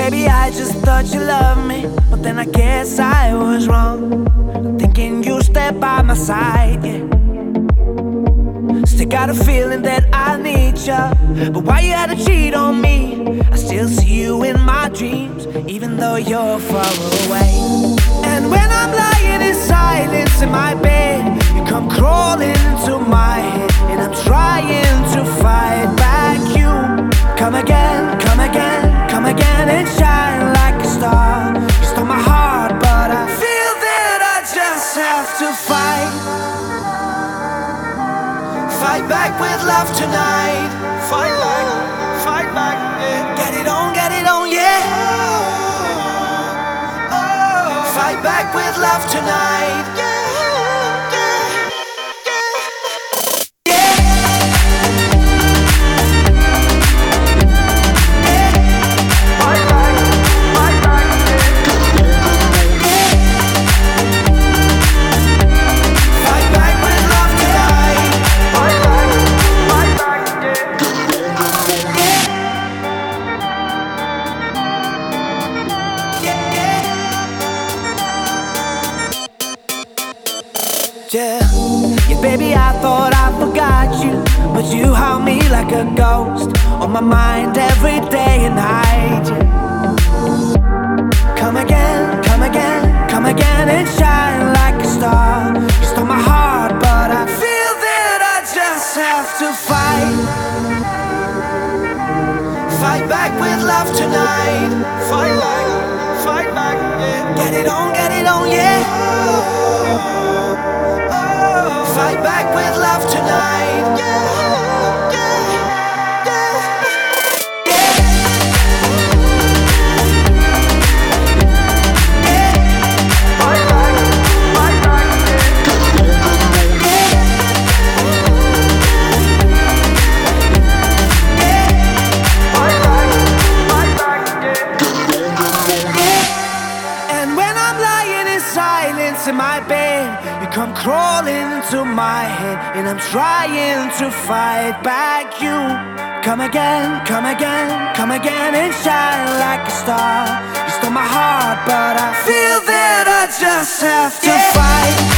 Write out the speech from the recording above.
I just thought you loved me, but then I guess I was wrong. Thinking you stay by my side, yeah. Still got a feeling that I need you, but why you had to cheat on me? I still see you in my dreams, even though you're far away. And when I'm lying in silence in my bed, you come crawling into my head, and I'm trying have to fight. Fight back with love tonight. Fight back, fight back, yeah. Get it on, get it on, yeah. Oh, oh. Fight back with love tonight. Yeah, Yeah, yeah, baby, I thought I forgot you, but you haunt me like a ghost on my mind every day and night. Come again, come again, come again and shine like a star. You stole my heart, but I feel that I just have to fight. Fight back with love tonight. Fight back, with love tonight. Yeah, silence in my bed, you come crawling into my head, and I'm trying to fight back. You come again, come again, come again, and shine like a star. You stole my heart, but I feel that I just have to fight.